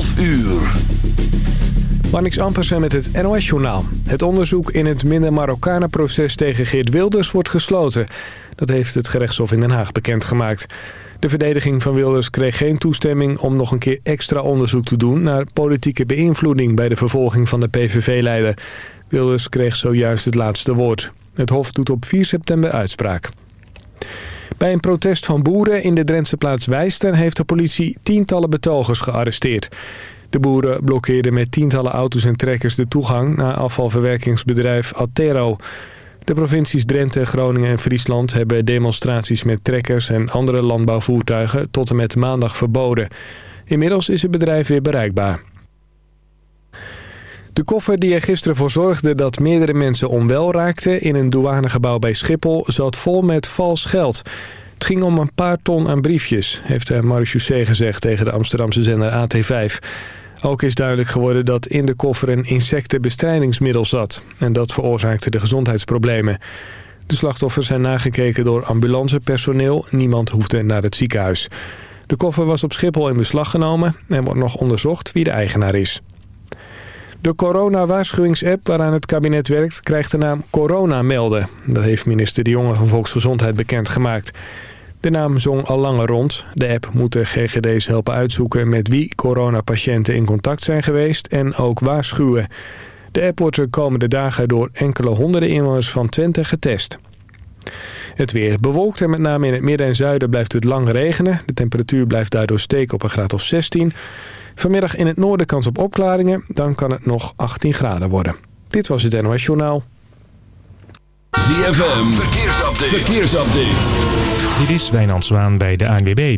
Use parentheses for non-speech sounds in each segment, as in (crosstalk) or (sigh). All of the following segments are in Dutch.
12 uur. Marnix Ampersen met het NOS-journaal. Het onderzoek in het minder Marokkanen-proces tegen Geert Wilders wordt gesloten. Dat heeft het gerechtshof in Den Haag bekendgemaakt. De verdediging van Wilders kreeg geen toestemming om nog een keer extra onderzoek te doen... naar politieke beïnvloeding bij de vervolging van de PVV-leider. Wilders kreeg zojuist het laatste woord. Het hof doet op 4 september uitspraak. Bij een protest van boeren in de Drentse plaats Wijster... heeft de politie tientallen betogers gearresteerd. De boeren blokkeerden met tientallen auto's en trekkers de toegang... naar afvalverwerkingsbedrijf Altero. De provincies Drenthe, Groningen en Friesland hebben demonstraties met trekkers... en andere landbouwvoertuigen tot en met maandag verboden. Inmiddels is het bedrijf weer bereikbaar. De koffer die er gisteren voor zorgde dat meerdere mensen onwel raakten... in een douanegebouw bij Schiphol zat vol met vals geld. Het ging om een paar ton aan briefjes, heeft de gezegd tegen de Amsterdamse zender AT5. Ook is duidelijk geworden dat in de koffer een insectenbestrijdingsmiddel zat. En dat veroorzaakte de gezondheidsproblemen. De slachtoffers zijn nagekeken door ambulancepersoneel. Niemand hoefde naar het ziekenhuis. De koffer was op Schiphol in beslag genomen en wordt nog onderzocht wie de eigenaar is. De corona-waarschuwingsapp waaraan het kabinet werkt krijgt de naam Corona Melden. Dat heeft minister De Jonge van Volksgezondheid bekendgemaakt. De naam zong al langer rond. De app moet de GGD's helpen uitzoeken met wie coronapatiënten in contact zijn geweest en ook waarschuwen. De app wordt de komende dagen door enkele honderden inwoners van Twente getest. Het weer bewolkt en met name in het midden en zuiden blijft het lang regenen. De temperatuur blijft daardoor steken op een graad of 16. Vanmiddag in het noorden kans op opklaringen. Dan kan het nog 18 graden worden. Dit was het NOS Journaal. ZFM, verkeersupdate. verkeersupdate. Dit is Wijnand Zwaan bij de ANWB.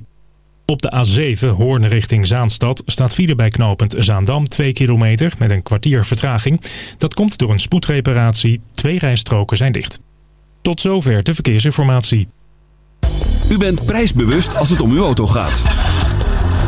Op de A7 Hoorn richting Zaanstad staat file bij knooppunt Zaandam 2 kilometer met een kwartier vertraging. Dat komt door een spoedreparatie. Twee rijstroken zijn dicht. Tot zover de verkeersinformatie. U bent prijsbewust als het om uw auto gaat.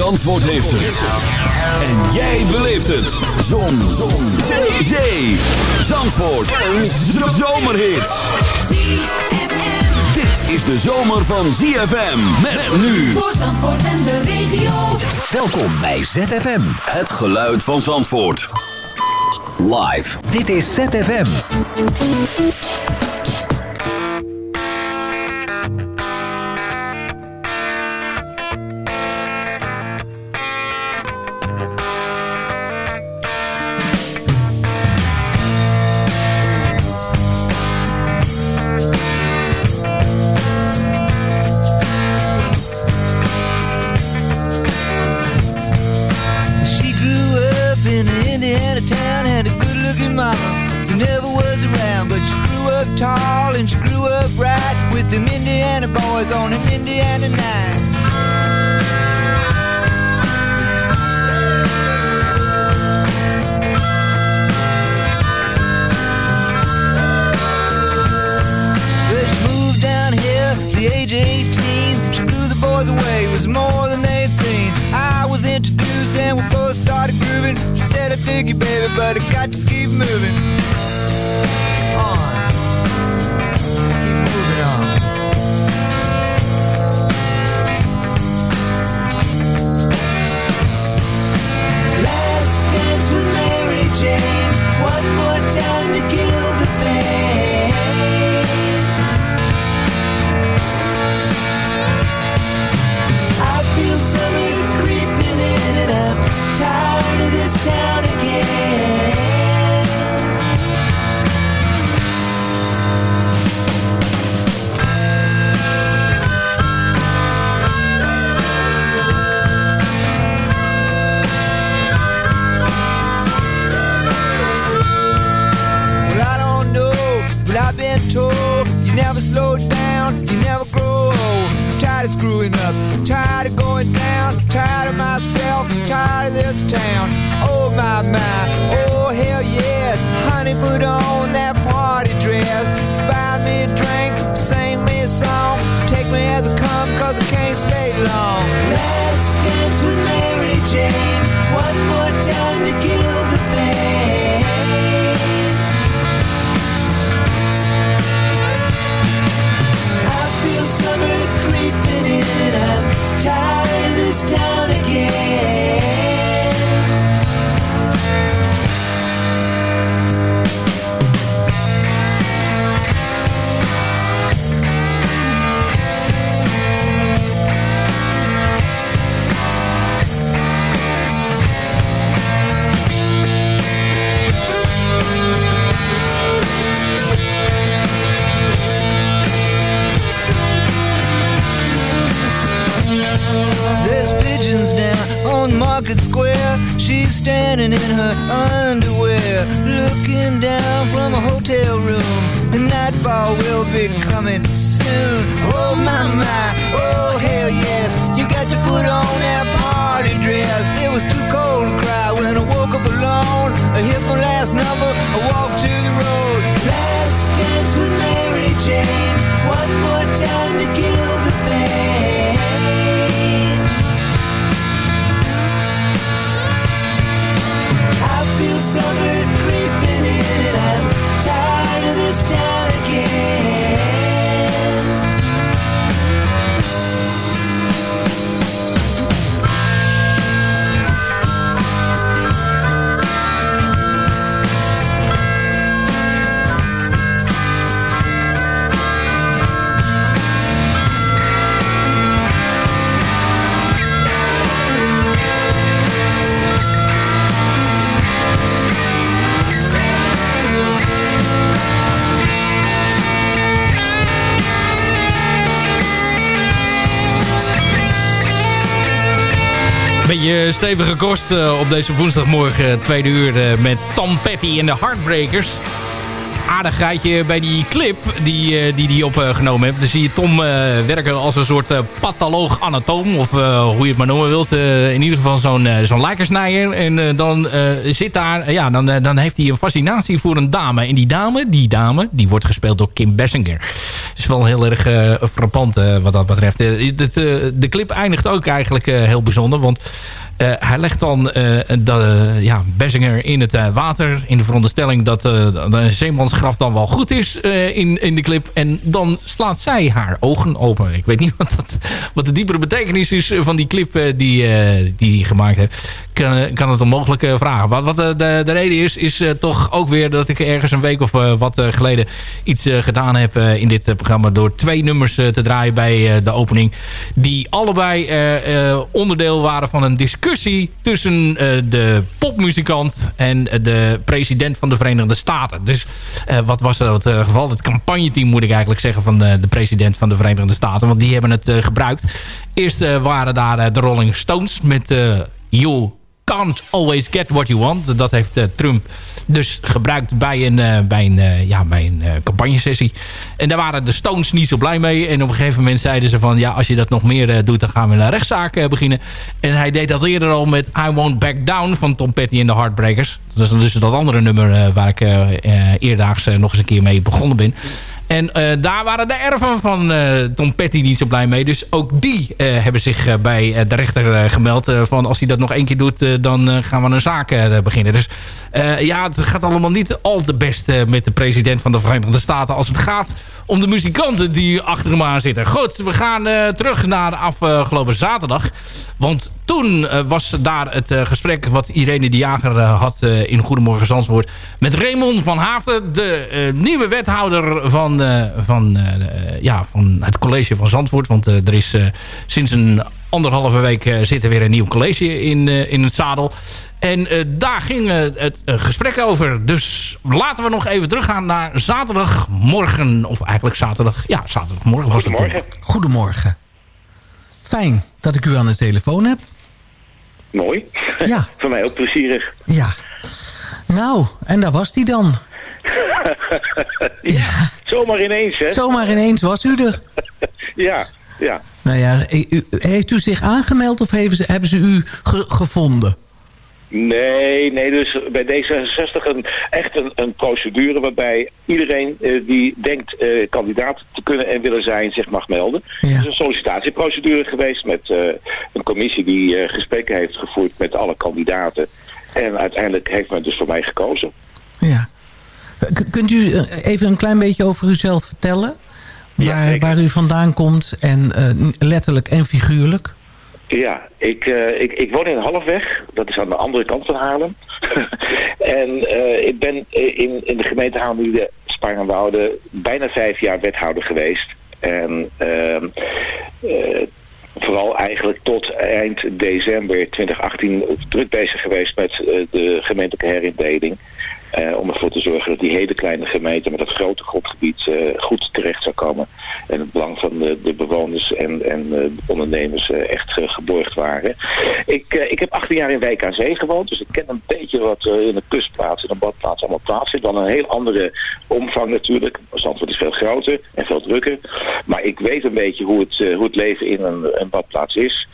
Zandvoort heeft het. En jij beleeft het. Zon. Zon. Zee. Zee. Zandvoort. Een zomerhit. Dit is de zomer van ZFM. Met nu. Voor Zandvoort en de regio. Welkom bij ZFM. Het geluid van Zandvoort. Live. Dit is ZFM. Beetje stevige kost eh, op deze woensdagmorgen, eh, tweede uur eh, met Tom Petty en de Heartbreakers. Aardig gaatje bij die clip die die, die opgenomen heeft. Dan zie je Tom werken als een soort patholoog-anatoom. Of hoe je het maar noemen wilt. in ieder geval zo'n zo'n lijkersnijer. En dan zit daar... ja, dan, dan heeft hij een fascinatie voor een dame. En die dame, die dame, die wordt gespeeld door Kim Basinger. is wel heel erg frappant wat dat betreft. de, de, clip eindigt ook eigenlijk heel bijzonder. Want uh, hij legt dan uh, de, ja, Bessinger in het uh, water. In de veronderstelling dat de zeemansgraf dan wel goed is in, in de clip. En dan slaat zij haar ogen open. Ik weet niet (laughs) wat, dat, wat de diepere betekenis is van die clip die hij die gemaakt heeft. Kan, kan het onmogelijk vragen. Wat, wat de, de, reden is, is toch ook weer dat ik ergens een week of wat geleden iets gedaan heb in dit programma. Door twee nummers te draaien bij de opening. Die allebei onderdeel waren van een discussie tussen uh, de popmuzikant en de president van de Verenigde Staten. Dus uh, wat was dat het geval? Het campagneteam moet ik eigenlijk zeggen van de, de president van de Verenigde Staten. Want die hebben het uh, gebruikt. Eerst waren daar de Rolling Stones met You Can't Always Get What You Want. Dat heeft Trump dus gebruikt bij een, uh, bij een, uh, ja, bij een campagnesessie. En daar waren de Stones niet zo blij mee. En op een gegeven moment zeiden ze van... ja, als je dat nog meer doet, dan gaan we een rechtszaak beginnen. En hij deed dat eerder al met I Won't Back Down van Tom Petty en de Heartbreakers. Dat is dus dat andere nummer waar ik eerdaags nog eens een keer mee begonnen ben. En eh, daar waren de erven van eh, Tom Petty niet zo blij mee. Dus ook die eh, hebben zich bij de rechter gemeld. van als hij dat nog één keer doet, dan gaan we een zaak beginnen. Dus ja, het gaat allemaal niet al te best met de president van de Verenigde Staten. Als het gaat om de muzikanten die achter hem aan zitten. Goed, we gaan terug naar afgelopen zaterdag. Want toen was daar het gesprek wat Irene de Jager had in Goedemorgen Zandvoort... met Raymond van Haafden, de nieuwe wethouder van, van, eh, eh, ja, van het college van Zandvoort. Want eh, er is eh, sinds een anderhalve week eh, zit er weer een nieuw college in, eh, in het zadel. En eh, daar ging het gesprek over. Dus laten we nog even teruggaan naar zaterdagmorgen. Of eigenlijk zaterdag. Ja, zaterdagmorgen was het. toen. Goedemorgen. Fijn dat ik u aan de telefoon heb. Mooi. Ja. (laughs) Voor mij ook plezierig. Ja. Nou, en daar was die dan. Ja. Zomaar ineens, hè? Zomaar ineens was u er. (laughs) Ja, ja. Nou ja, heeft u zich aangemeld of hebben ze, hebben ze u ge- gevonden? Nee, nee, dus bij D66 een, echt een, een procedure waarbij iedereen eh, die denkt eh, kandidaat te kunnen en willen zijn zich mag melden. Het is een sollicitatieprocedure geweest met eh, een commissie die gesprekken heeft gevoerd met alle kandidaten. En uiteindelijk heeft men dus voor mij gekozen. Kunt u eh, even een klein beetje over uzelf vertellen? Waar, waar u vandaan komt en eh, letterlijk en figuurlijk? Ja, ik, eh, ik, ik woon in Halfweg. Dat is aan de andere kant van Haarlem. (laughs) en eh, ik ben in, in de gemeente Haarlem, Wouden, bijna vijf jaar wethouder geweest. En ehm, eh, vooral eigenlijk tot eind december 2018 druk bezig geweest met de gemeentelijke herindeling. Eh, om ervoor te zorgen dat die hele kleine gemeente met dat grote grondgebied eh, goed terecht zou komen. En het belang van de, de bewoners en, en eh, de ondernemers echt geborgd waren. Ik, ik heb 18 jaar in Wijk aan Zee gewoond, dus ik ken een beetje wat in een kustplaats en een badplaats allemaal plaatsvindt. Dan een heel andere omvang natuurlijk. Zandvoort is veel groter en veel drukker. Maar ik weet een beetje hoe het, hoe het leven in een, een badplaats is.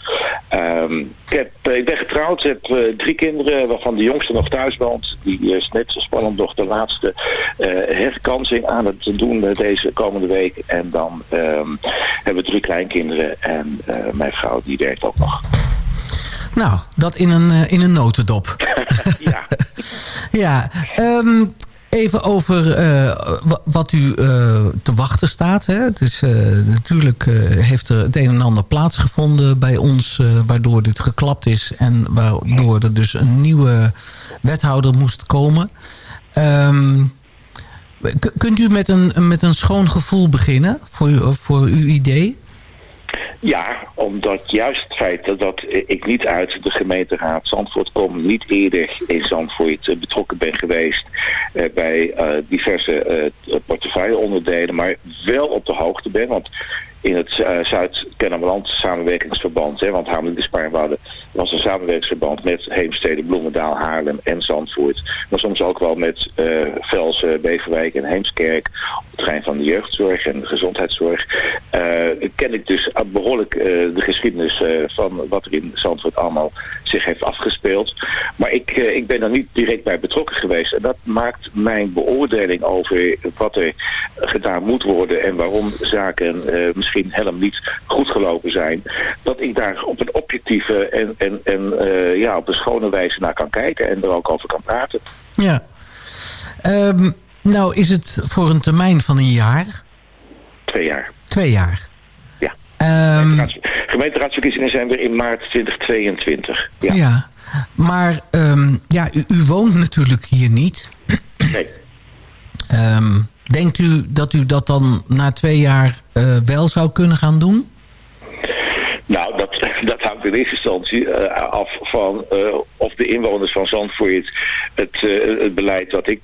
Ehm, ik, heb, ik ben getrouwd, heb drie kinderen, waarvan de jongste nog thuis woont. Die is net spannend nog de laatste eh, herkansing aan het doen deze komende week. En dan ehm, hebben we drie kleinkinderen en eh, mijn vrouw die werkt ook nog. Nou, dat in een, eh, in een notendop. (laughs) ja. (laughs) ja, ehm, even over eh, wa- wat u eh, te wachten staat. Hè? Het is, eh, natuurlijk heeft er het een en ander plaatsgevonden bij ons... waardoor dit geklapt is en waardoor er dus een nieuwe wethouder moest komen. Ehm, kunt u met een, met een schoon gevoel beginnen voor, voor uw idee? Ja, omdat juist het feit dat, ik niet uit de gemeenteraad Zandvoort kom, niet eerder in Zandvoort eh, betrokken ben geweest eh, bij eh, diverse portefeuilleonderdelen, maar wel op de hoogte ben. Want in het eh, Zuid-Kennemerland samenwerkingsverband, hè, want Hamelin de Spaarwouden was een samenwerkingsverband met Heemstede, Bloemendaal, Haarlem en Zandvoort. Maar soms ook wel met eh Velsen, Beverwijk en Heemskerk op het terrein van de jeugdzorg en de gezondheidszorg. Eh, ken ik dus behoorlijk eh, de geschiedenis van wat er in Zandvoort allemaal zich heeft afgespeeld. Maar ik, ik ben er niet direct bij betrokken geweest. En dat maakt mijn beoordeling over wat er gedaan moet worden en waarom zaken misschien helemaal niet goed gelopen zijn. Dat ik daar op een objectieve en, en, en eh, ja, op een schone wijze naar kan kijken en er ook over kan praten. Ja. Ehm, nou, is het voor een termijn van een jaar? Twee jaar. Twee jaar. Ja. Ehm, Gemeenteraadsverkiezingen zijn weer in maart 2022. Ja. ja. Maar ehm, ja, u, u woont natuurlijk hier niet. Nee. Ehm, denkt u dat u dat dan na twee jaar eh, wel zou kunnen gaan doen? Nou, dat, (laughs) dat hangt in eerste instantie eh, af van eh, of de inwoners van Zandvoort het, eh, het beleid dat ik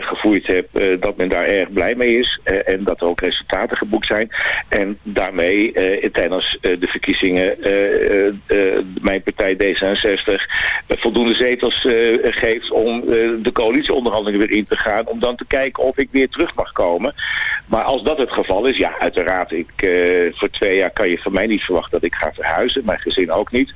gevoerd heb, dat men daar erg blij mee is en dat er ook resultaten geboekt zijn. En daarmee tijdens de verkiezingen mijn partij D66 eh, voldoende zetels geeft om de coalitieonderhandelingen weer in te gaan, om dan te kijken of ik weer terug mag komen. Maar als dat het geval is, ja, uiteraard. Ik, voor twee jaar kan je van mij niet verwachten dat ik ga verhuizen. Mijn gezin ook niet.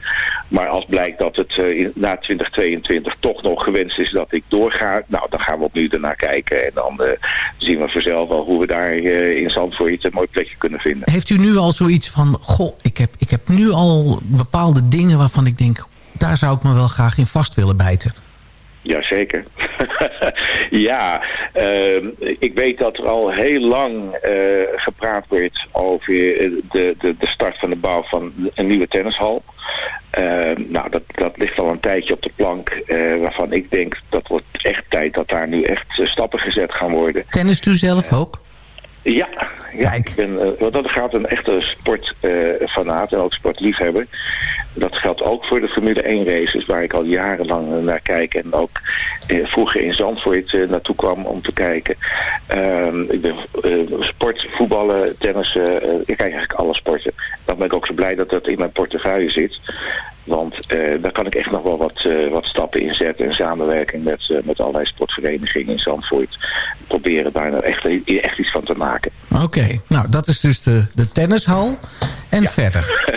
Maar als blijkt dat het eh, na 2022 toch nog gewenst is dat ik doorga, nou, dan gaan we opnieuw ernaar kijken. En dan eh, zien we vanzelf wel hoe we daar eh, in Zandvoort een mooi plekje kunnen vinden. Heeft u nu al zoiets van... Goh, ik heb, ik heb nu al bepaalde dingen waarvan ik denk... daar zou ik me wel graag in vast willen bijten. Jazeker. (laughs) ja, ehm, ik weet dat er al heel lang eh, gepraat wordt over eh, de, de, de start van de bouw van een nieuwe tennishal. Ehm, nou, dat, dat ligt al een tijdje op de plank, eh, waarvan ik denk dat wordt echt tijd dat daar nu echt stappen gezet gaan worden. Tennist u zelf ook? Ja, ja ik ben, eh, want dat gaat een echte sportfanaat en ook sportliefhebber. Dat geldt ook voor de Formule 1 races, waar ik al jarenlang eh, naar kijk. En ook eh, vroeger in Zandvoort naartoe kwam om te kijken. Ehm, ik ben sport, voetballen, tennis, eh, ik kijk eigenlijk alle sporten. Dan ben ik ook zo blij dat dat in mijn portefeuille zit. Want eh, daar kan ik echt nog wel wat, eh, wat stappen in zetten in samenwerking met, eh, met allerlei sportverenigingen in Zandvoort. Proberen daar nou echt, echt iets van te maken. Oké, nou dat is dus de, de tennishal. En verder? (laughs)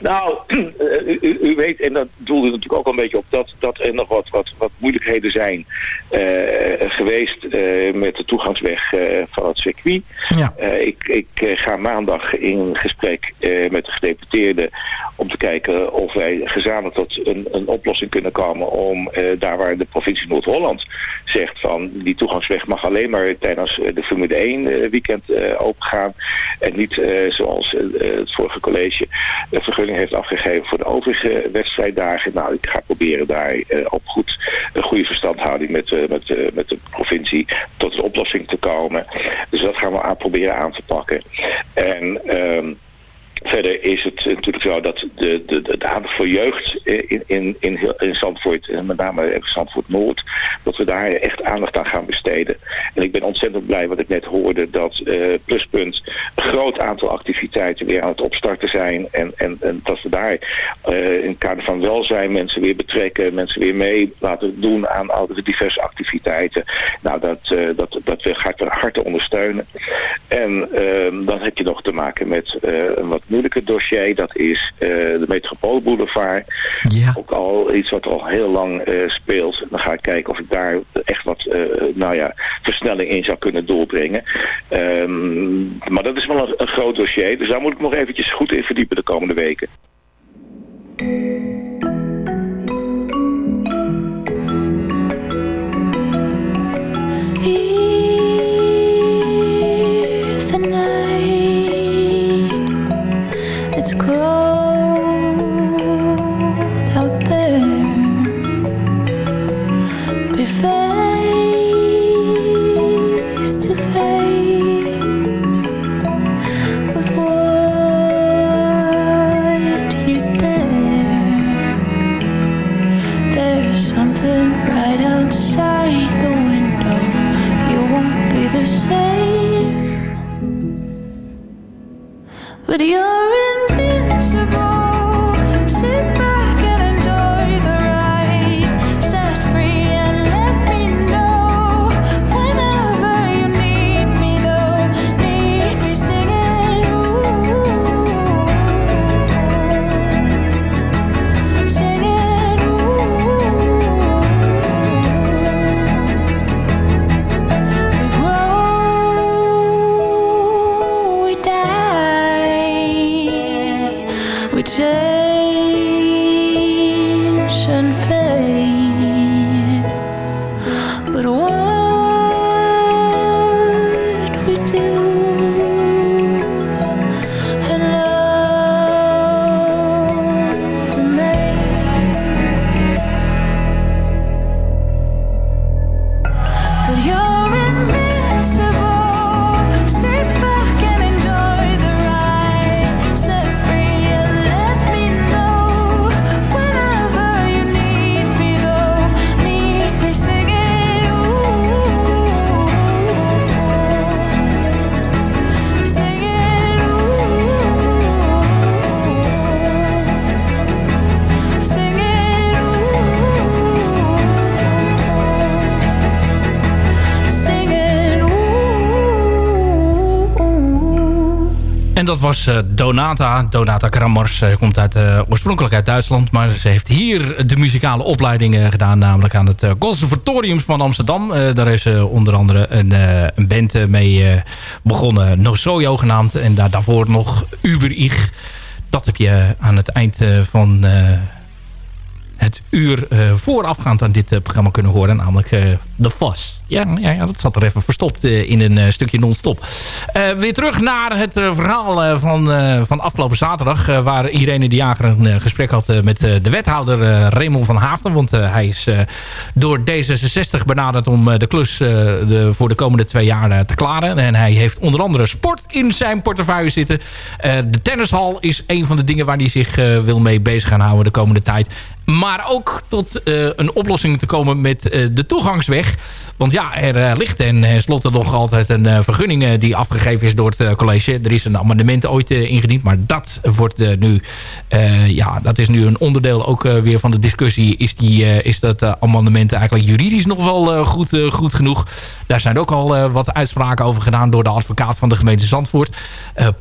nou, u, u- u weet, en dat doelde natuurlijk ook al een beetje op, dat, dat er nog wat, wat, wat moeilijkheden zijn geweest met de toegangsweg van het circuit. Ja. Ik ik ga maandag in gesprek met de gedeputeerden om te kijken of wij gezamenlijk tot een, een oplossing kunnen komen om eh, daar waar de provincie Noord-Holland zegt van die toegangsweg mag alleen maar tijdens eh, de Formule 1 eh, weekend opengaan en niet zoals het vorige college de vergunning heeft afgegeven voor de overige wedstrijddagen. Nou, ik ga proberen daar op goed, een goede verstandhouding met, met, met de provincie tot een oplossing te komen. Dus dat gaan we aan proberen aan te pakken. En ehm, Verder is het natuurlijk zo dat de, de, de, aandacht voor jeugd in, in, in, heel- in Zandvoort, en met name in Zandvoort Noord, dat we daar echt aandacht aan gaan besteden. En ik ben ontzettend blij wat ik net hoorde, dat eh, Pluspunt een groot aantal activiteiten weer aan het opstarten zijn. En, en, en dat we daar eh, in het kader van welzijn mensen weer betrekken, mensen weer mee laten doen aan al de diverse activiteiten. Nou, dat, eh, dat, dat we hard, hard ondersteunen. En ehm, dan heb je nog te maken met eh, een wat moeilijker dossier. Dat is eh, de Metropoolboulevard. Ja. Ook al iets wat al heel lang eh, speelt. Dan ga ik kijken of ik daar echt wat eh, nou ja, versnelling in zou kunnen doorbrengen. Ehm, maar dat is wel een, een groot dossier. Dus daar moet ik nog eventjes goed in verdiepen de komende weken. it's cruel. Was eh, Donata. Donata Kramers eh, komt uit, eh, oorspronkelijk uit Duitsland. Maar ze heeft hier de muzikale opleiding gedaan. Namelijk aan het Conservatorium van Amsterdam. Daar is ze onder andere een, een band mee begonnen. Nosoyo genaamd. En daar, daarvoor nog Uber Ich. Dat heb je aan het eind van... het uur eh, voorafgaand aan dit eh, programma kunnen horen. Namelijk eh, De Vos. Ja, ja, ja, dat zat er even verstopt eh, in een eh, stukje non-stop. Eh, weer terug naar het eh, verhaal eh, van, eh, van afgelopen zaterdag. eh, waar Irene de Jager een eh, gesprek had eh, met eh, de wethouder eh, Raymond van Haafden. Want eh, hij is eh, door D66 benaderd om eh, de klus eh, de, voor de komende twee jaar eh, te klaren. En hij heeft onder andere sport in zijn portefeuille zitten. Eh, de tennishal is een van de dingen waar hij zich eh, wil mee bezig gaan houden de komende tijd. Maar ook tot eh, een oplossing te komen met eh, de toegangsweg. Want ja, er eh, ligt ten slotte nog altijd een vergunning die afgegeven is door het college. Er is een amendement ooit ingediend, maar dat wordt nu, ja, dat is nu een onderdeel ook weer van de discussie. Is, die, is dat amendement eigenlijk juridisch nog wel goed, goed genoeg? Daar zijn ook al wat uitspraken over gedaan door de advocaat van de gemeente Zandvoort.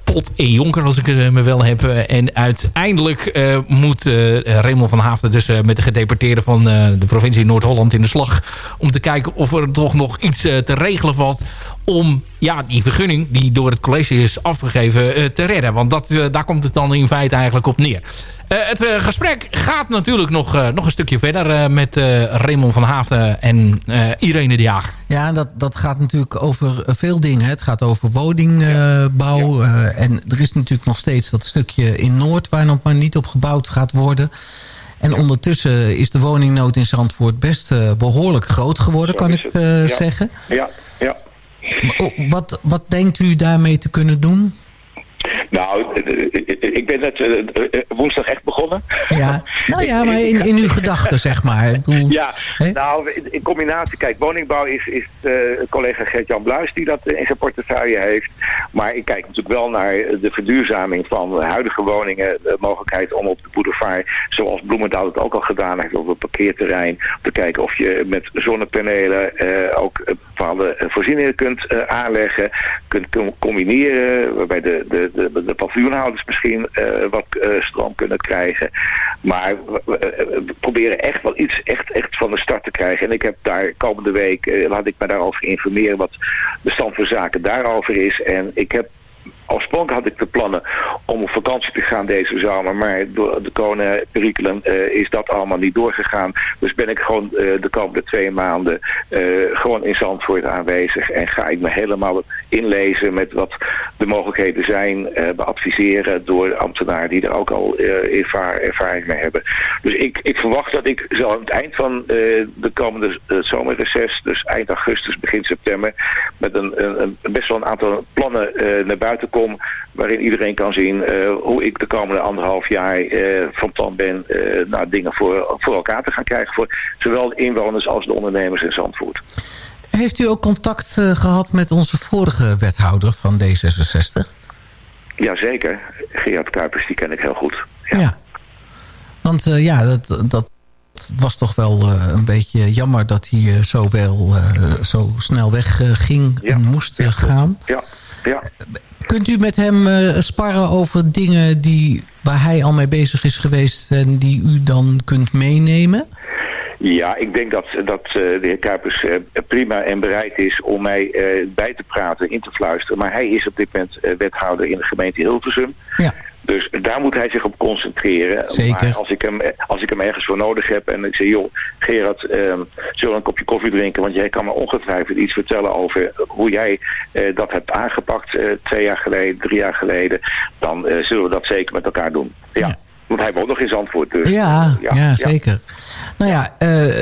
Pot en Jonker, als ik me wel heb. En uiteindelijk moet Raymond van Haafden dus met de gedeputeerde van eh, de provincie Noord-Holland in de slag. Om te kijken of er toch nog iets eh, te regelen valt om ja, die vergunning die door het college is afgegeven eh, te redden. Want dat, daar komt het dan in feite eigenlijk op neer. Het gesprek gaat natuurlijk nog, nog een stukje verder met Raymond van Haafden en Irene de Jager. Ja, dat, dat gaat natuurlijk over veel dingen. Het gaat over woningbouw. en er is natuurlijk nog steeds dat stukje in Noord... waar nog maar niet op gebouwd gaat worden. En ondertussen is de woningnood in Zandvoort best eh, behoorlijk groot geworden, kan ik eh, Ja. zeggen. Ja, ja. Oh, Wat, wat denkt u daarmee te kunnen doen? Nou, eh, eh, ik ben net eh, woensdag echt begonnen. Ja, nou ja, maar in, in uw gedachten, zeg maar. Ja, nou, in, in combinatie, kijk, woningbouw is, is collega Gert-Jan Bluis die dat in zijn portefeuille heeft. Maar ik kijk natuurlijk wel naar de verduurzaming van huidige woningen. De mogelijkheid om op de boulevard, zoals Bloemendaal het ook al gedaan heeft, op het parkeerterrein, om te kijken of je met zonnepanelen ook bepaalde eh, voorzieningen kunt eh, aanleggen, kunt com- combineren, waarbij de, de, de, de paviljoenhouders misschien eh, wat stroom kunnen krijgen. Maar we, we- proberen echt wel iets echt, echt van de start te krijgen. En ik heb daar komende week, laat ik me daarover informeren wat de stand van zaken daarover is. En ik heb Oorspronkelijk had ik de plannen om op vakantie te gaan deze zomer, maar door de coronaperikelen eh is dat allemaal niet doorgegaan. Dus ben ik gewoon eh, de komende twee maanden eh, gewoon in Zandvoort aanwezig en ga ik me helemaal inlezen met wat de mogelijkheden zijn, beadviseren door ambtenaren die er ook al ervaring mee hebben. Dus ik, ik verwacht dat ik zo aan het eind van de komende zomerreces, dus eind augustus, begin september, met een, een, een- best wel een aantal plannen naar buiten waarin iedereen kan zien eh, hoe ik de komende anderhalf jaar eh, van plan ben eh, nou, dingen voor, voor elkaar te gaan krijgen voor zowel de inwoners als de ondernemers in Zandvoort. Heeft u ook contact eh, gehad met onze vorige wethouder van D66? Jazeker, Gerard Kuipers, die ken ik heel goed. Ja. Want ja, dat, dat was toch wel een beetje jammer dat hij zo, wel, zo snel wegging ging en moest gaan. Ja, ja. Kunt u met hem eh, sparren over dingen die, waar hij al mee bezig is geweest... en die u dan kunt meenemen? Ja, ik denk dat, dat eh, de heer Kuipers eh, prima en bereid is om mij bij te praten, in te fluisteren. Maar hij is op dit moment wethouder in de gemeente Hilversum. Ja. Dus daar moet hij zich op concentreren. Zeker. Maar als ik hem, als ik hem ergens voor nodig heb en ik zeg, joh, Gerard, ehm, zullen we een kopje koffie drinken? Want jij kan me ongetwijfeld iets vertellen over hoe jij eh, dat hebt aangepakt eh, twee jaar geleden, drie jaar geleden. Dan eh, zullen we dat zeker met elkaar doen. Ja. Want hij woont nog in Zandvoort. Dus, Ja, ja, zeker. Nou ja,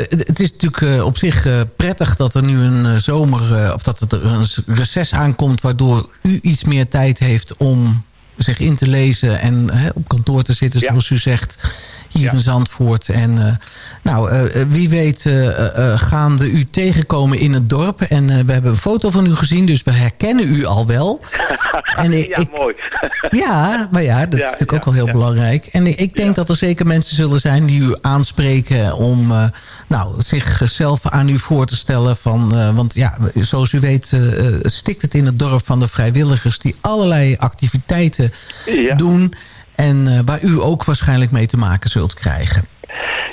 het is natuurlijk op zich prettig dat er nu een zomer... of dat er een reces aankomt... waardoor u iets meer tijd heeft om zich in te lezen... en hè, op kantoor te zitten, zoals u zegt, hier in Zandvoort. En eh, nou, eh, eh, wie weet gaan we u tegenkomen in het dorp. En we hebben een foto van u gezien, dus we herkennen u al wel. (laughs) En ik, ja, ik- mooi. (laughs) ja, maar ja, dat is natuurlijk ook wel heel belangrijk. En ik- ik denk dat er zeker mensen zullen zijn die u aanspreken... om nou, zichzelf aan u voor te stellen. Van, want ja, zoals u weet stikt het in het dorp van de vrijwilligers... die allerlei activiteiten Ja. doen... en eh, waar u ook waarschijnlijk mee te maken zult krijgen.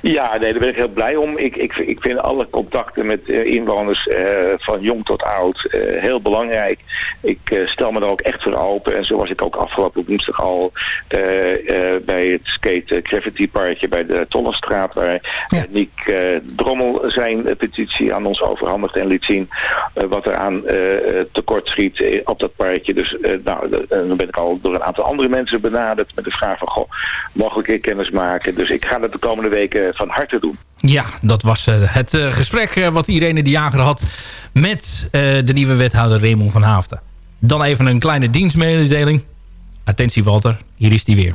Ja, nee, daar ben ik heel blij om. Ik, ik, ik vind alle contacten met eh, inwoners eh, van jong tot oud eh, heel belangrijk. Ik stel me daar ook echt voor open. En zo was ik ook afgelopen woensdag al bij het skate Gravity Parkje bij de Tollenstraat. Waar Ja. Niek eh, Drommel zijn petitie aan ons overhandigde en liet zien wat er aan tekort schiet op dat parkje. Dus nou, dan ben ik al door een aantal andere mensen benaderd met de vraag van, goh, een keer kennis maken? Dus ik ga dat de komende weken van harte doen. Ja, dat was eh, het eh, gesprek eh, wat Irene de Jager had met de nieuwe wethouder Raymond van Haafden. Dan even een kleine dienstmededeling. Attentie Walter, hier is die weer.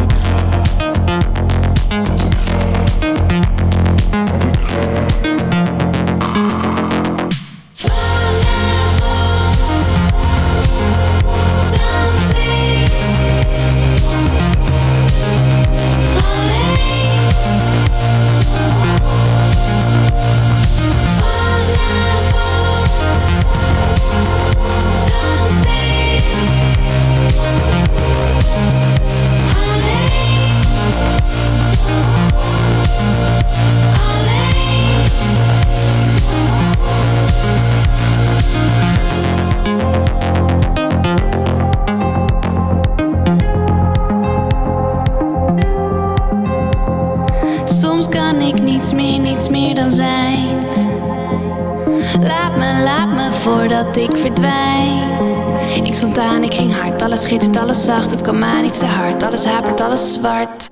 Aan, niks te hard, alles hapert, alles zwart.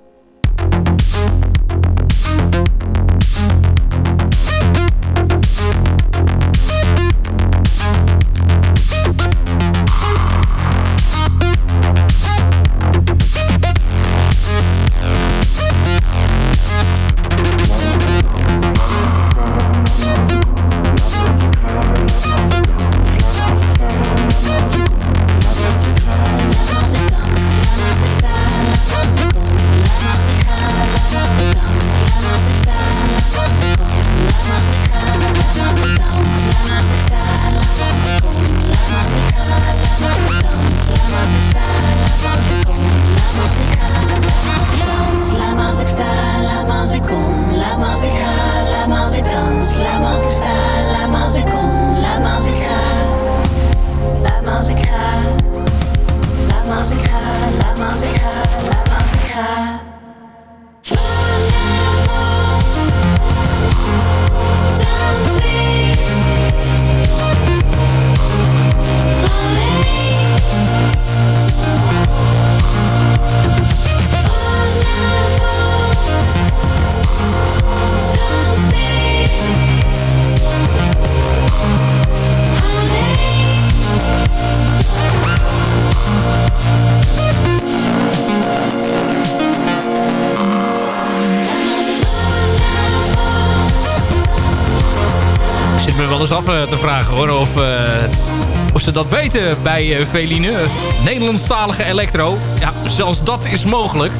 Te vragen hoor, of, eh, of ze dat weten bij eh, Veline. Nederlandstalige elektro. Ja, zelfs dat is mogelijk.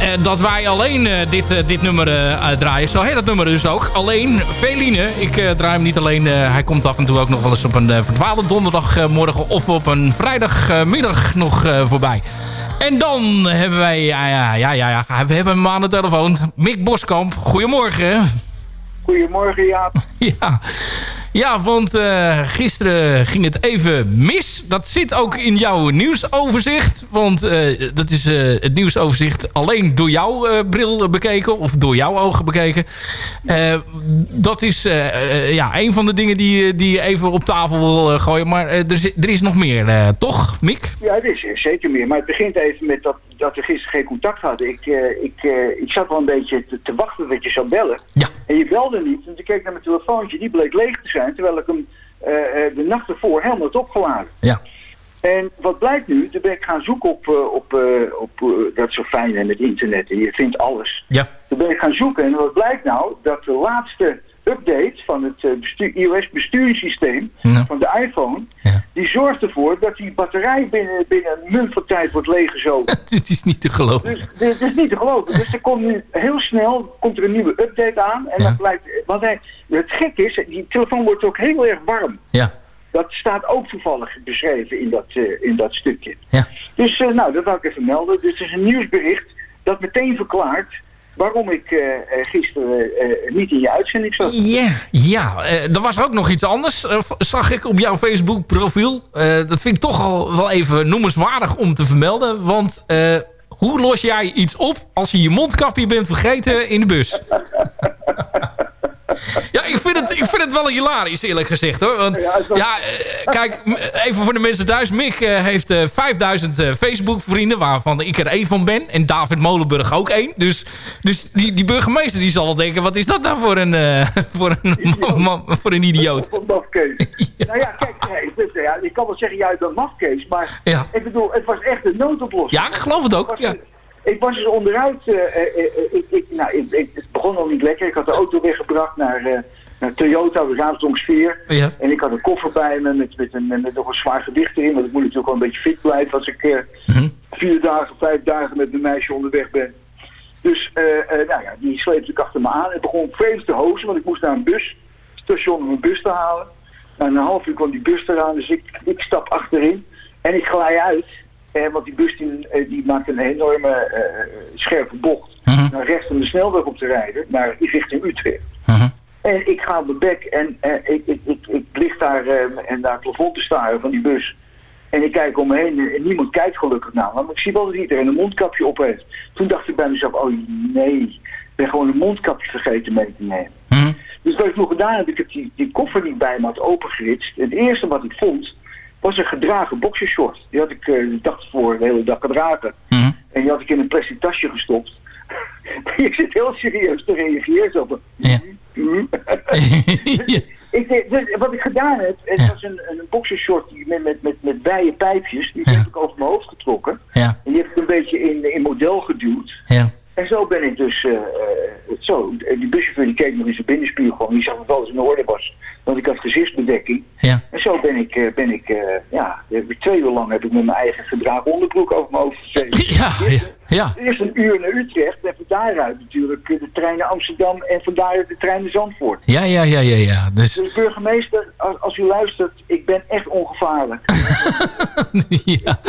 eh, dat wij alleen eh, dit, eh, dit nummer eh, draaien. Zo heet dat nummer dus ook. Alleen Veline. Ik eh, draai hem niet alleen. eh, hij komt af en toe ook nog wel eens op een uh, verdwaalde donderdagmorgen... of op een vrijdagmiddag nog eh, voorbij. En dan hebben wij... Ja, ja, ja, ja, ja, we hebben hem aan de telefoon. Mick Boskamp. Goedemorgen. Goedemorgen, Jaap. (laughs) Ja, ja want eh, gisteren ging het even mis. Dat zit ook in jouw nieuwsoverzicht. Want eh, dat is eh, het nieuwsoverzicht alleen door jouw bril bekeken. Of door jouw ogen bekeken. Dat is ja, een van de dingen die, die je even op tafel wil gooien. Maar er, is, er is nog meer, toch, Mick? Ja, het is er zeker meer. Maar het begint even met dat, dat we gisteren geen contact hadden. Ik, ik, ik zat wel een beetje te, te wachten dat je zou bellen. Ja. En je belde niet. En toen keek ik naar mijn telefoontje. Die bleek leeg te zijn. Terwijl ik hem eh, eh, de nacht ervoor helemaal had opgeladen. Ja. En wat blijkt nu? Toen ben ik gaan zoeken op... eh, op, op dat is zo fijn hè, met internet. En je vindt alles. Ja. Toen ben ik gaan zoeken. En wat blijkt nou? Dat de laatste update van het eh, bestu- iOS besturingssysteem van de iPhone... die zorgt ervoor dat die batterij binnen, binnen een mum van tijd wordt leeggezogen. (laughs) Dit is niet te geloven. Dus dit is niet te geloven. Dus er komt nu heel snel komt er een nieuwe update aan. En dat blijkt, want hij, het gek is, die telefoon wordt ook heel erg warm. Ja. Dat staat ook toevallig beschreven in dat, eh, in dat stukje. Ja. Dus uh, nou, dat wil ik even melden. Dus het is een nieuwsbericht dat meteen verklaart waarom ik uh, gisteren uh, niet in je uitzending zat. Ja, ja. er was ook nog iets anders, zag ik op jouw Facebook profiel. dat vind ik toch al wel even noemenswaardig om te vermelden. Want hoe los jij iets op als je je mondkapje bent vergeten in de bus? (laughs) Ja, ik vind, het, ik vind het wel hilarisch, eerlijk gezegd, hoor. Want, ja, kijk, even voor de mensen thuis. Mick uh, heeft uh, 5000 uh, Facebook-vrienden, waarvan ik er één van ben. En David Molenburg ook één. Dus, dus die, die burgemeester die zal wel denken... wat is dat nou voor een, uh, voor een, man, voor een idioot? (laughs) Ja. Nou ja, kijk, nee, ja, ik kan wel zeggen, jij bent mafkees. Maar ja. ik bedoel, het was echt een noodoplossing. Ja, ik geloof het ook, ja. Ik was dus onderuit, uh, uh, ik, ik, nou, ik, ik, het begon al niet lekker. Ik had de auto weggebracht naar, uh, naar Toyota, de Raamsdonksveer. Ja. En ik had een koffer bij me met, met, een, met nog een zwaar gewicht erin. Want ik moet natuurlijk wel een beetje fit blijven als ik Mhm. vier dagen, vijf dagen met mijn meisje onderweg ben. Dus nou ja, die sleepte ik achter me aan. Het begon vreemd te hozen, want ik moest naar een busstation om een bus te halen. Na een half uur kwam die bus eraan, dus ik, ik stap achterin. En ik glij uit. Eh, want die bus die, die maakt een enorme uh, scherpe bocht uh -huh. naar rechts om de snelweg op te rijden, naar richting Utrecht. Uh -huh. En ik ga op mijn bek en ik, ik, ik, ik, lig daar en het plafond te staren van die bus. En ik kijk om me heen en niemand kijkt gelukkig naar me. Maar ik zie wel dat iedereen een mondkapje op heeft. Toen dacht ik bij mezelf, oh nee, ik ben gewoon een mondkapje vergeten mee te nemen. Mhm. Dus wat ik toen gedaan heb, ik heb die, die koffer ik bij me had opengeritst. Het eerste wat ik vond, was een gedragen boxershort. Die had ik uh, de dag voor de hele dag gedragen. Mhm. Mm. En die had ik in een plastic tasje gestopt. (laughs) ik zit heel serieus te reageren. Van, ja. mm. (laughs) dus, ik, dus, wat ik gedaan heb, het ja. was een, een boxershort met, met, met, met bijen pijpjes. Die ja. heb ik over mijn hoofd getrokken. Ja. En die heb ik een beetje in, in model geduwd. Ja. En zo ben ik dus, uh, uh, zo, die buschauffeur die keek nog in zijn binnenspiegel en die zag dat alles in orde was. Want ik had gezichtsbedekking. Ja. En zo ben ik, uh, ben ik ja, twee uur lang heb ik met mijn eigen gedragen onderbroek over mijn hoofd gezeten. (laughs) Ja, ja, ja. Eerst een uur naar Utrecht en van daaruit natuurlijk de trein naar Amsterdam en van daaruit de trein naar Zandvoort. Ja, ja, ja, ja, ja. Dus... dus burgemeester, als, als u luistert, ik ben echt ongevaarlijk. (laughs) ja.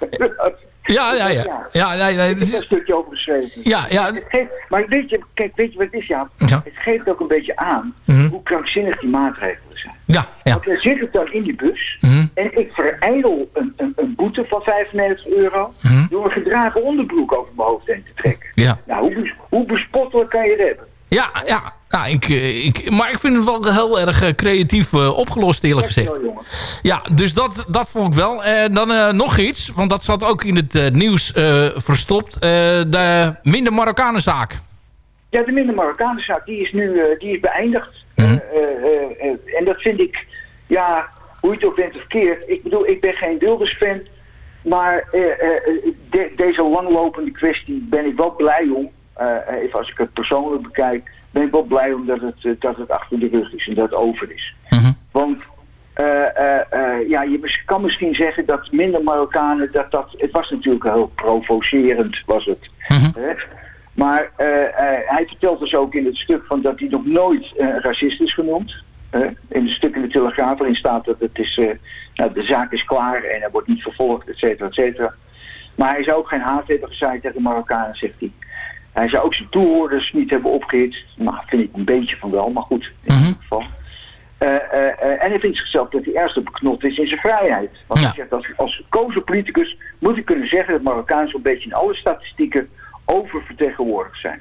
(laughs) Ja, ja, ja. ja, ja, ja ik heb een stukje over geschreven. Ja, ja. Geeft, maar weet je, kijk, weet je wat het is, ja? ja. Het geeft ook een beetje aan mm -hmm. hoe krankzinnig die maatregelen zijn. Ja, ja. Want dan zit ik dan in die bus mm -hmm. en ik verijdel een, een, een, boete van 95 euro mm -hmm. door een gedragen onderbroek over mijn hoofd heen te trekken. Ja. Nou, hoe, hoe bespottelijk kan je het hebben? Ja, ja. Nou, ik, ik, maar ik vind het wel heel erg creatief uh, opgelost, eerlijk gezegd. Ja, dus dat, dat vond ik wel. En dan uh, nog iets, want dat zat ook in het uh, nieuws verstopt. de minder Marokkanenzaak. Ja, de minder Marokkanenzaak, die is nu die is beëindigd. Mm -hmm. en dat vind ik, ja, hoe je het ook bent of keert. Ik bedoel, ik ben geen Wilders-fan. Maar de, deze langlopende kwestie ben ik wel blij om. Even als ik het persoonlijk bekijk ben ik wel blij omdat het, dat het achter de rug is en dat het over is. Mm -hmm. Want eh, eh, eh, ja, je kan misschien zeggen dat minder Marokkanen, dat dat, het was natuurlijk heel provocerend, was het. Hè? Maar eh, eh, hij vertelt dus ook in het stuk van dat hij nog nooit eh, racist is genoemd. hè. in het stuk in de Telegraaf waarin staat dat het is, eh, nou, de zaak is klaar en hij wordt niet vervolgd, et cetera, et cetera. Maar hij zou ook geen haat hebben gezaaid tegen Marokkanen, zegt hij. Hij zou ook zijn toehoorders niet hebben opgehitst. Nou, vind ik een beetje van wel, maar goed, in ieder geval. Eh, eh, eh, en hij vindt zichzelf dat hij ergens beknot is in zijn vrijheid. Want hij zegt, als, als gekozen politicus moet ik kunnen zeggen dat Marokkanen zo'n beetje in alle statistieken oververtegenwoordigd zijn.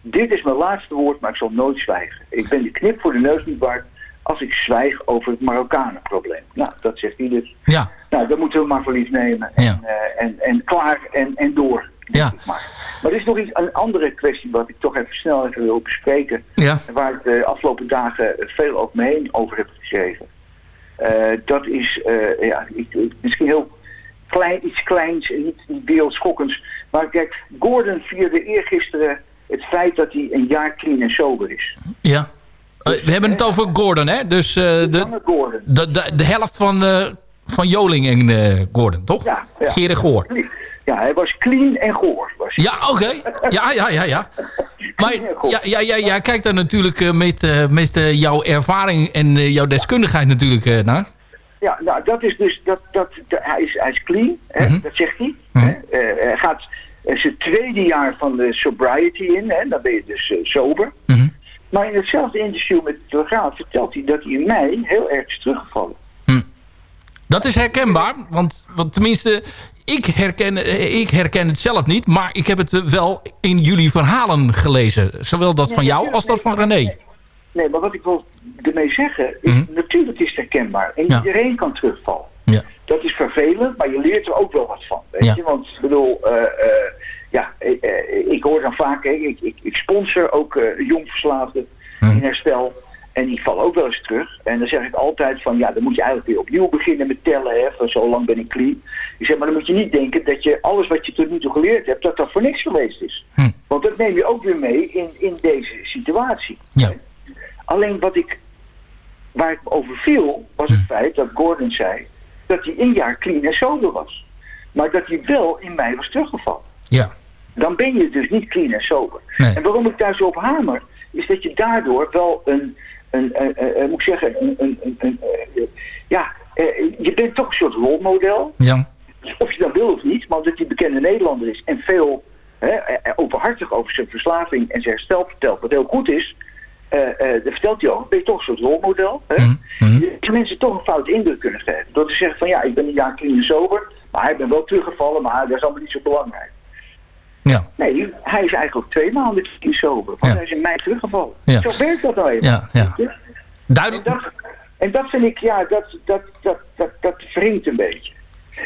Dit is mijn laatste woord, maar ik zal nooit zwijgen. Ik ben de knip voor de neus niet waard als ik zwijg over het Marokkanenprobleem. Nou, dat zegt hij dus. Ja. Nou, dat moeten we maar voor lief nemen. En, en, en klaar en, en door. Ja. Maar. maar er is nog iets, een andere kwestie wat ik toch even snel even wil bespreken. Ja. Waar ik de afgelopen dagen veel ook me heen over heb geschreven. Eh, dat is eh, ja, misschien heel klein, iets kleins en niet, niet wereldschokkends. Maar kijk, Gordon vierde eergisteren het feit dat hij een jaar clean en sober is. Ja. Eh, we hebben het over Gordon, hè? Dus eh, de, Gordon. De, de, de helft van, eh, van Joling en eh, Gordon, toch? Ja, ja. Gerrit Goor. Ja, hij was clean en goor. Was hij. Ja, oké. Ja, ja, ja, ja. Maar ja, ja, ja, jij kijkt daar natuurlijk eh, met, eh, met eh, jouw ervaring en jouw deskundigheid natuurlijk naar. Ja, nou, dat is dus, dat, dat, dat- hij, is, hij is clean, hè, Mhm. dat zegt hij. hè. Eh, hij gaat zijn tweede jaar van de sobriety in, hè, dan ben je dus sober. Mhm. Maar in hetzelfde interview met de Telegraaf vertelt hij dat hij in mei heel erg is teruggevallen. Dat is herkenbaar, want, want tenminste, ik herken, eh, ik herken het zelf niet, maar ik heb het eh, wel in jullie verhalen gelezen. Zowel dat van jou als dat van René. Nee, maar wat ik wil ermee zeggen, is, natuurlijk is het herkenbaar. En Mhm. Ja. iedereen kan terugvallen. Ja. Dat is vervelend, maar je leert er ook wel wat van. Weet Ja. je? Want ik bedoel, eh, ja, ik hoor dan vaak, ik, ik, ik sponsor ook eh jongverslaafden in herstel. En die vallen ook wel eens terug. En dan zeg ik altijd van, ja, dan moet je eigenlijk weer opnieuw beginnen met tellen. Hè, van zo lang ben ik clean. Ik zeg, maar dan moet je niet denken dat je alles wat je tot nu toe geleerd hebt, dat dat voor niks geweest is. Want dat neem je ook weer mee in, in deze situatie. Ja. Alleen wat ik, waar ik me over viel, was het feit dat Gordon zei dat hij een jaar clean en sober was. Maar dat hij wel in mei was teruggevallen. Ja. Dan ben je dus niet clean en sober. En waarom ik daar zo op hamer, is dat je daardoor wel een, een, een, moet ik zeggen, een, een, een, een, eh, ja, eh, je bent toch een soort rolmodel. Ja. Of je dat wil of niet, maar omdat hij bekende Nederlander is en veel hè, eh, eh, openhartig over zijn verslaving en zijn herstel vertelt, wat heel goed is, eh eh dat vertelt hij ook, ben je toch een soort rolmodel. Hè? Je kan mensen toch een fout indruk kunnen geven. Door te zeggen van ja, ik ben een jaar clean sober, maar hij ben wel teruggevallen, maar dat is allemaal niet zo belangrijk. Ja. Nee, hij is eigenlijk twee maanden sober, want hij is in mei teruggevallen. Ja. Zo werkt dat nou even. Ja, ja. Duidelijk. En dat, en dat vind ik, ja, dat, dat, dat, dat, dat wringt een beetje.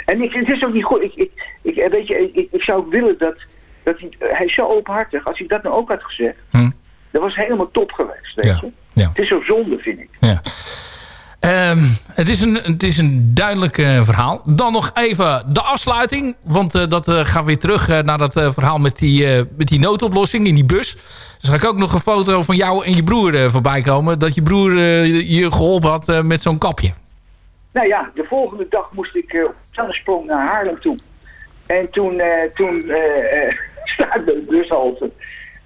En ik, het is ook niet goed. Ik, ik, ik, weet je, ik, ik zou willen dat, dat hij, hij is zo openhartig. Als hij dat nou ook had gezegd, dat was helemaal top geweest, weet je. ja. Het is zo zonde, vind ik. Ja. Ehm, het, is een, het is een duidelijk eh, verhaal. Dan nog even de afsluiting. Want eh, dat eh, gaat weer terug naar dat verhaal met die, met die noodoplossing in die bus. Dus ga ik ook nog een foto van jou en je broer voorbij komen. Dat je broer je geholpen had met zo'n kapje. Nou ja, de volgende dag moest ik op sprong naar Haarlem toe. En toen, toen sta ik bij de bushalte.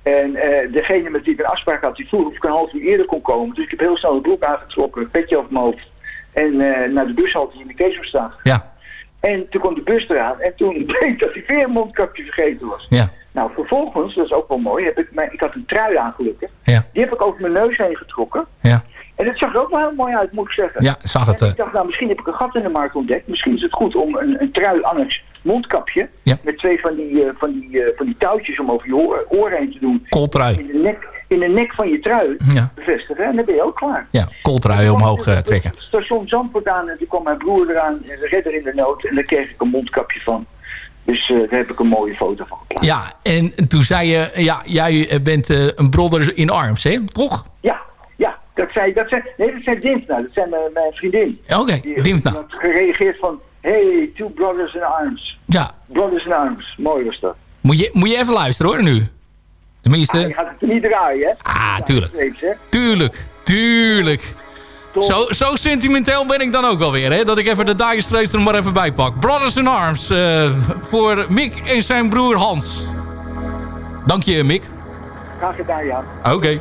En eh, degene met wie ik een afspraak had, die vroeg of ik een half uur eerder kon komen. Dus ik heb heel snel de broek aangetrokken, een petje over mijn hoofd. En eh, naar de bushalte die in de Keesomstraat. Ja. En toen kwam de bus eraan en toen (laughs) bleek dat hij weer een mondkapje vergeten was. Ja. Nou, vervolgens, dat is ook wel mooi, heb ik, mijn, ik had een trui aan gelukkig. Ja. Die heb ik over mijn neus heen getrokken. Ja. En het zag er ook wel heel mooi uit, moet ik zeggen. Ja, zag het, En eh. ik dacht, nou, misschien heb ik een gat in de markt ontdekt. Misschien is het goed om een, een trui annex mondkapje... Ja. met twee van die, eh, van, die, eh, van die touwtjes om over je oor, oren heen te doen... Kooltrui. In de nek, in de nek van je trui Ja. bevestigen. En dan ben je ook klaar. Ja, kooltrui omhoog eh, trekken. Het station Zandvoort aan en toen kwam mijn broer eraan, de redder in de nood. En daar kreeg ik een mondkapje van. Dus daar heb ik een mooie foto van geplaatst. Ja, en toen zei je, ja, jij bent een brother in arms, hè? Toch? Ja. Dat, zei, dat, zijn, nee, dat zijn Dimfna, dat zijn mijn, vriendin. Oké, okay, Dimfna. Die had gereageerd van, hey, two brothers in arms. Ja. Brothers in arms, mooi was dat. Moet je, moet je even luisteren hoor, nu. Tenminste... Ah, je gaat het niet draaien, hè? Ah, tuurlijk. Tuurlijk, tuurlijk. Zo, zo, sentimenteel ben ik dan ook wel weer. Hè? Dat ik even de Dire er maar even bij pak. Brothers in Arms eh, voor Mick en zijn broer Hans. Dank je, Mick. Graag gedaan, ja. Oké.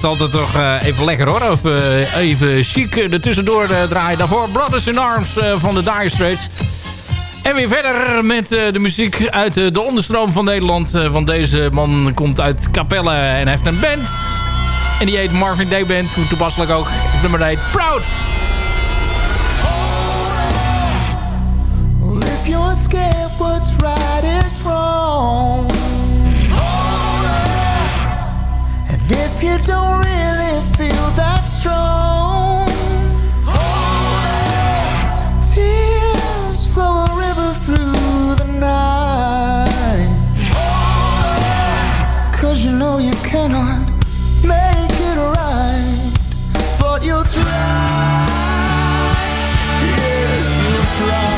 Blijft altijd toch eh, even lekker hoor. Of, eh, even chic er tussendoor eh, draaien. Daarvoor Brothers in Arms van de Dire Straits. En weer verder met de muziek uit de onderstroom van Nederland. want deze man komt uit Capelle en heeft een band. En die heet Marvin Day Band. Hoe toepasselijk ook. Het nummer heet Proud. If scared, what's right is wrong. You don't really feel that strong, tears flow a river through the night. Cause you know you cannot make it right, but you'll try. Yes, you'll try.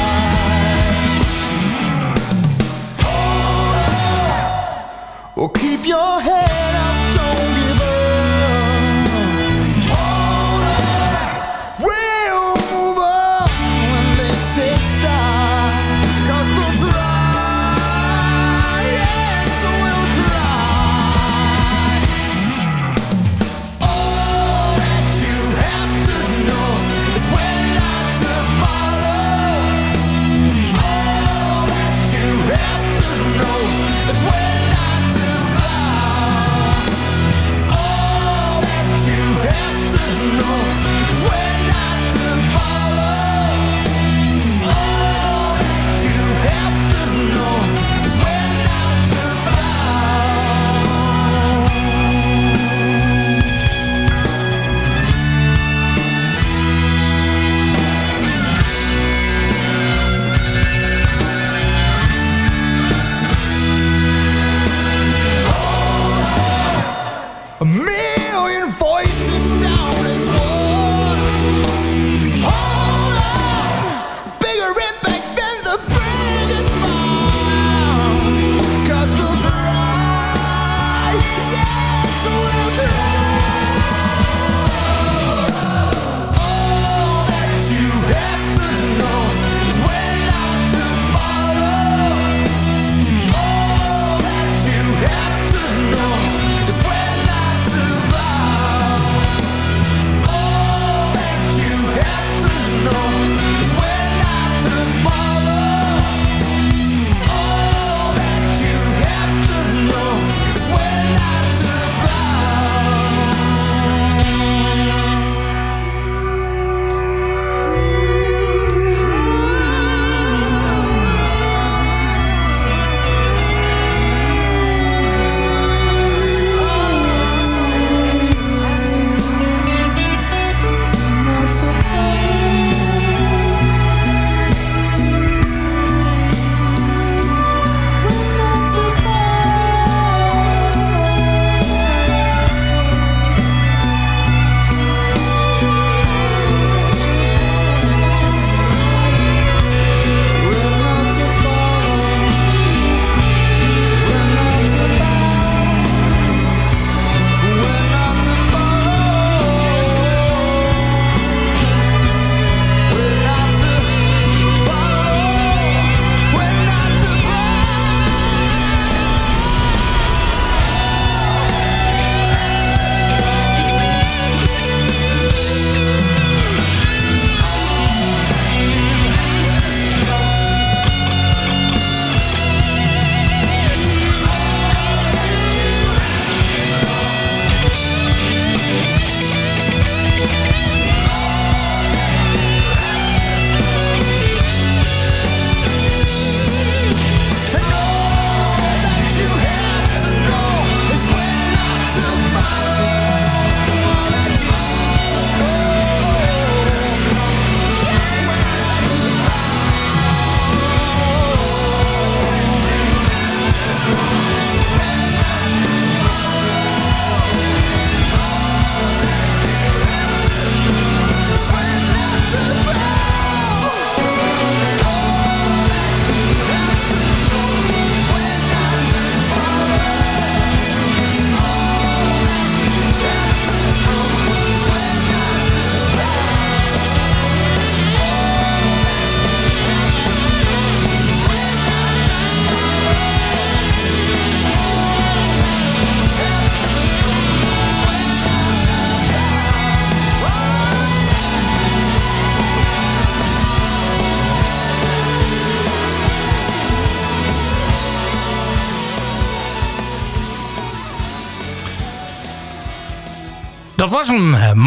Oh, well, keep your head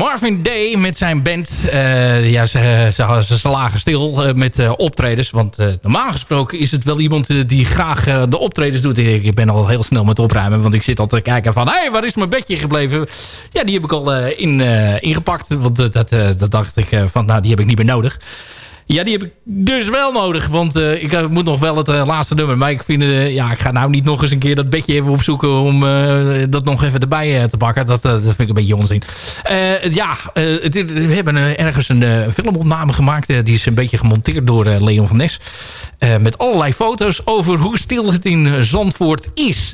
Marvin Day met zijn band. Eh, ja, ze, ze, ze, ze lagen stil eh, met uh, optredens. Want normaal gesproken is het wel iemand die graag de optredens doet. Ik ben al heel snel met opruimen. Want ik zit al te kijken van... Hé, hey, waar is mijn bedje gebleven? Ja, die heb ik al in, ingepakt. Want dat, dat dacht ik van... Nou, die heb ik niet meer nodig. Ja, die heb ik dus wel nodig. Want uh, ik moet nog wel het uh, laatste nummer. Maar ik vind, ja, ik ga nou niet nog eens een keer dat bedje even opzoeken... om dat nog even erbij te pakken. Dat, dat vind ik een beetje onzin. ja, het, we hebben ergens een filmopname gemaakt. die is een beetje gemonteerd door Leon van Nes. met allerlei foto's over hoe stil het in Zandvoort is.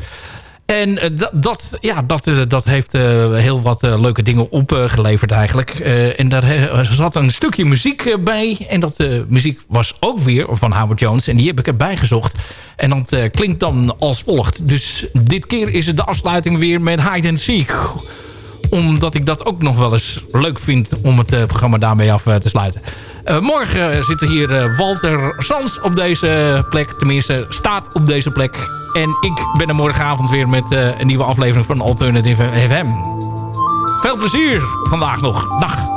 En uh, dat, ja, dat, uh, dat heeft uh, heel wat leuke dingen opgeleverd eigenlijk. en daar zat een stukje muziek bij. En dat muziek was ook weer van Howard Jones. En die heb ik erbij gezocht. En dat klinkt dan als volgt. Dus dit keer is het de afsluiting weer met Hide and Seek omdat ik dat ook nog wel eens leuk vind om het programma daarmee af te sluiten. Uh, morgen zit er hier Walter Sans op deze plek. Tenminste, staat op deze plek. En ik ben er morgenavond weer met een nieuwe aflevering van Alternative FM. Veel plezier vandaag nog. Dag.